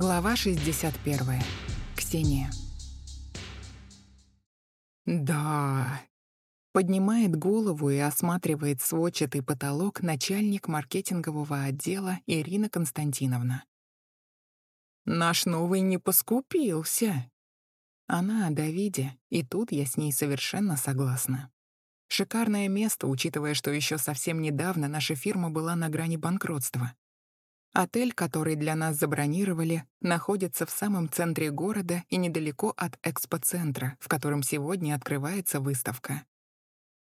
Глава 61. Ксения. Да. Поднимает голову и осматривает сводчатый потолок начальник маркетингового отдела Ирина Константиновна. Наш новый не поскупился. Она о Давиде, и тут я с ней совершенно согласна. Шикарное место, учитывая, что еще совсем недавно наша фирма была на грани банкротства. Отель, который для нас забронировали, находится в самом центре города и недалеко от экспоцентра, в котором сегодня открывается выставка.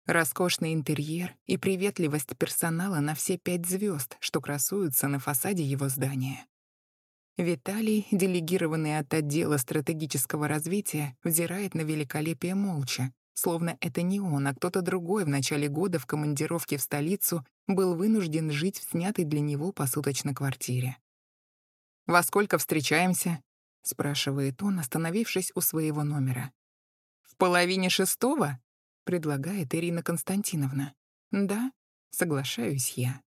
Роскошный интерьер и приветливость персонала на все пять звезд, что красуются на фасаде его здания. Виталий, делегированный от отдела стратегического развития, взирает на великолепие молча, словно это не он, а кто-то другой в начале года в командировке в столицу был вынужден жить в снятой для него посуточной квартире. «Во сколько встречаемся?» — спрашивает он, остановившись у своего номера. «В половине шестого?» — предлагает Ирина Константиновна. «Да, соглашаюсь я».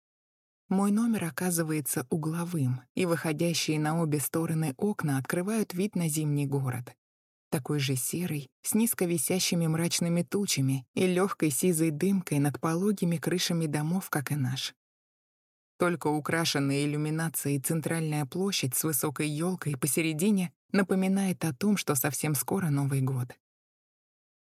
Мой номер оказывается угловым, и выходящие на обе стороны окна открывают вид на зимний город такой же серый, с низко висящими мрачными тучами и легкой сизой дымкой над пологими крышами домов, как и наш. Только украшенная иллюминацией центральная площадь с высокой елкой посередине напоминает о том, что совсем скоро Новый год.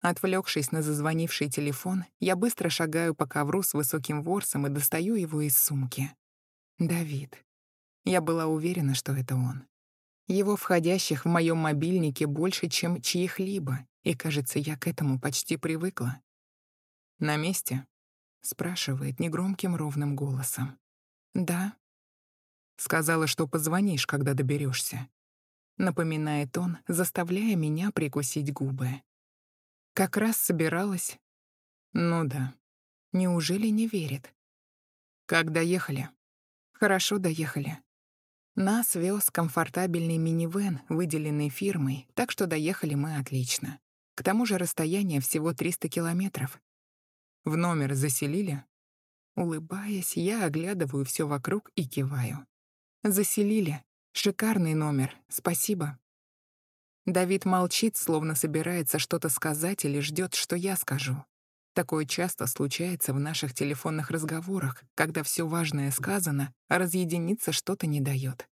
Отвлекшись на зазвонивший телефон, я быстро шагаю по ковру с высоким ворсом и достаю его из сумки. Давид. Я была уверена, что это он. Его входящих в моем мобильнике больше, чем чьих-либо, и, кажется, я к этому почти привыкла. «На месте?» — спрашивает негромким ровным голосом. «Да». Сказала, что позвонишь, когда доберешься. Напоминает он, заставляя меня прикусить губы. Как раз собиралась. Ну да. Неужели не верит? Как доехали? Хорошо доехали. Нас вез комфортабельный минивэн, выделенный фирмой, так что доехали мы отлично. К тому же расстояние всего 300 километров. В номер заселили? Улыбаясь, я оглядываю все вокруг и киваю. Заселили. Шикарный номер. Спасибо. Давид молчит, словно собирается что-то сказать или ждет, что я скажу. Такое часто случается в наших телефонных разговорах, когда все важное сказано, а разъединиться что-то не дает.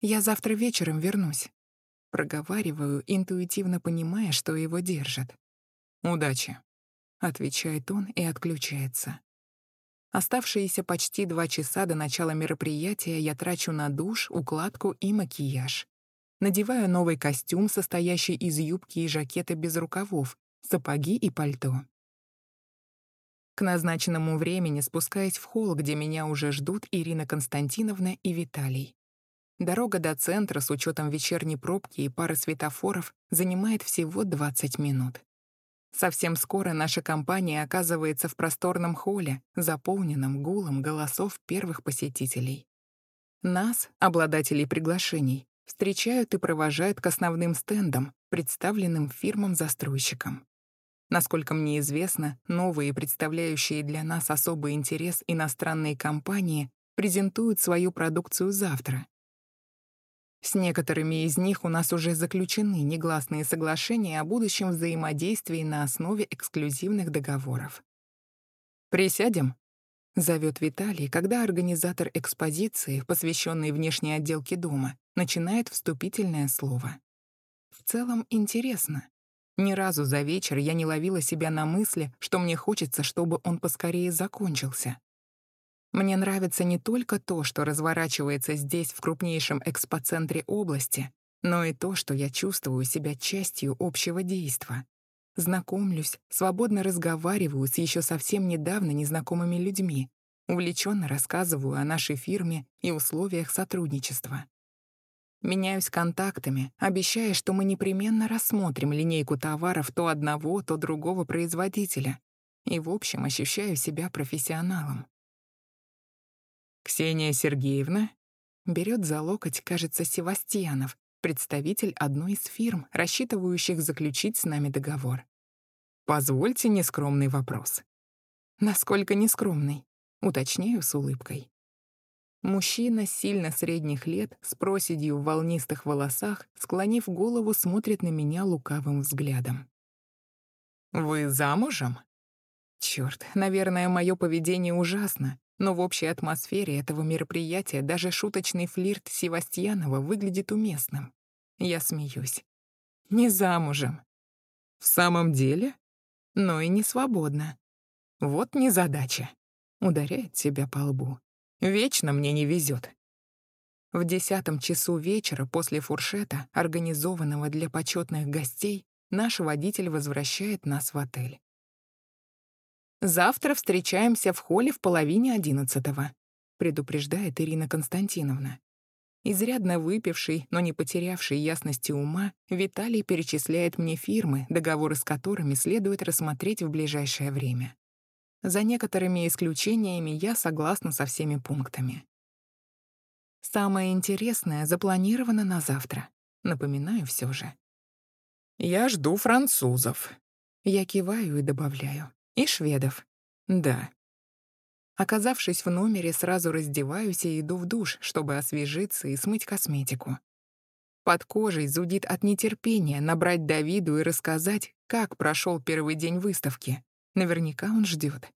«Я завтра вечером вернусь», — проговариваю, интуитивно понимая, что его держат. «Удачи», — отвечает он и отключается. Оставшиеся почти два часа до начала мероприятия я трачу на душ, укладку и макияж. Надеваю новый костюм, состоящий из юбки и жакета без рукавов, сапоги и пальто. К назначенному времени спускаясь в холл, где меня уже ждут Ирина Константиновна и Виталий. Дорога до центра с учетом вечерней пробки и пары светофоров занимает всего 20 минут. Совсем скоро наша компания оказывается в просторном холле, заполненном гулом голосов первых посетителей. Нас, обладателей приглашений, встречают и провожают к основным стендам, представленным фирмам-застройщикам. Насколько мне известно, новые, представляющие для нас особый интерес иностранные компании презентуют свою продукцию завтра. С некоторыми из них у нас уже заключены негласные соглашения о будущем взаимодействии на основе эксклюзивных договоров. «Присядем?» — зовет Виталий, когда организатор экспозиции, посвященной внешней отделке дома, начинает вступительное слово. В целом интересно, ни разу за вечер я не ловила себя на мысли, что мне хочется, чтобы он поскорее закончился. Мне нравится не только то, что разворачивается здесь, в крупнейшем экспоцентре области, но и то, что я чувствую себя частью общего действа. Знакомлюсь, свободно разговариваю с еще совсем недавно незнакомыми людьми, увлеченно рассказываю о нашей фирме и условиях сотрудничества. Меняюсь контактами, обещая, что мы непременно рассмотрим линейку товаров то одного, то другого производителя. И, в общем, ощущаю себя профессионалом. Ксения Сергеевна берет за локоть, кажется, Севастьянов, представитель одной из фирм, рассчитывающих заключить с нами договор. Позвольте нескромный вопрос. Насколько нескромный? Уточняю с улыбкой. Мужчина сильно средних лет, с проседью в волнистых волосах, склонив голову, смотрит на меня лукавым взглядом. «Вы замужем?» Черт, наверное, мое поведение ужасно, но в общей атмосфере этого мероприятия даже шуточный флирт Севастьянова выглядит уместным. Я смеюсь. Не замужем. В самом деле? Но и не свободна. Вот незадача. Ударяет себя по лбу. Вечно мне не везет. В десятом часу вечера после фуршета, организованного для почетных гостей, наш водитель возвращает нас в отель. «Завтра встречаемся в холле в половине одиннадцатого», предупреждает Ирина Константиновна. Изрядно выпивший, но не потерявший ясности ума, Виталий перечисляет мне фирмы, договоры с которыми следует рассмотреть в ближайшее время. За некоторыми исключениями я согласна со всеми пунктами. Самое интересное запланировано на завтра. Напоминаю все же. «Я жду французов». Я киваю и добавляю. «И шведов». «Да». Оказавшись в номере, сразу раздеваюсь и иду в душ, чтобы освежиться и смыть косметику. Под кожей зудит от нетерпения набрать Давиду и рассказать, как прошел первый день выставки. Наверняка он ждет.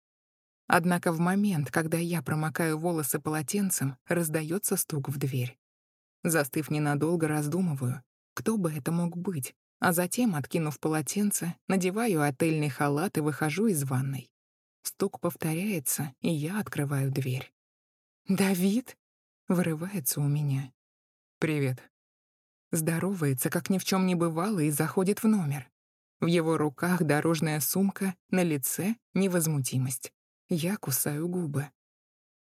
Однако в момент, когда я промокаю волосы полотенцем, раздается стук в дверь. Застыв ненадолго, раздумываю, кто бы это мог быть, а затем, откинув полотенце, надеваю отельный халат и выхожу из ванной. Стук повторяется, и я открываю дверь. «Давид?» — вырывается у меня. «Привет». Здоровается, как ни в чем не бывало, и заходит в номер. В его руках дорожная сумка, на лице — невозмутимость. Я кусаю губы.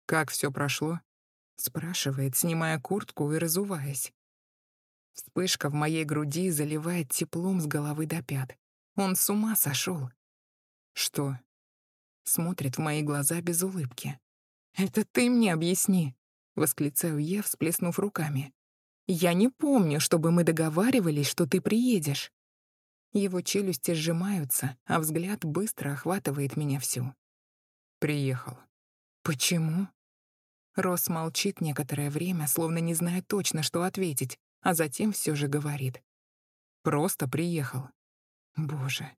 «Как все прошло?» — спрашивает, снимая куртку и разуваясь. Вспышка в моей груди заливает теплом с головы до пят. Он с ума сошел. «Что?» Смотрит в мои глаза без улыбки. «Это ты мне объясни!» — восклицаю я, всплеснув руками. «Я не помню, чтобы мы договаривались, что ты приедешь». Его челюсти сжимаются, а взгляд быстро охватывает меня всю. Приехал. Почему? Рос молчит некоторое время, словно не зная точно, что ответить, а затем все же говорит. Просто приехал. Боже.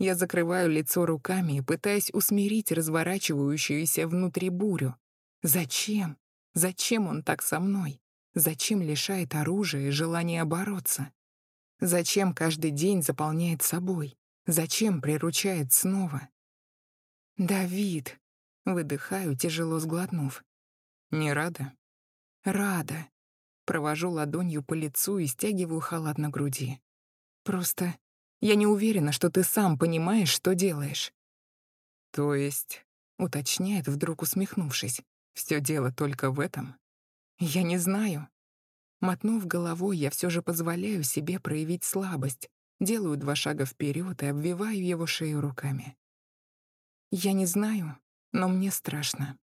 Я закрываю лицо руками и пытаюсь усмирить разворачивающуюся внутри бурю. Зачем? Зачем он так со мной? Зачем лишает оружия и желания бороться? Зачем каждый день заполняет собой? Зачем приручает снова? «Давид!» — выдыхаю, тяжело сглотнув. «Не рада?» «Рада». Провожу ладонью по лицу и стягиваю халат на груди. «Просто я не уверена, что ты сам понимаешь, что делаешь». «То есть...» — уточняет, вдруг усмехнувшись. «Все дело только в этом?» «Я не знаю». Мотнув головой, я все же позволяю себе проявить слабость, делаю два шага вперед и обвиваю его шею руками. Я не знаю, но мне страшно.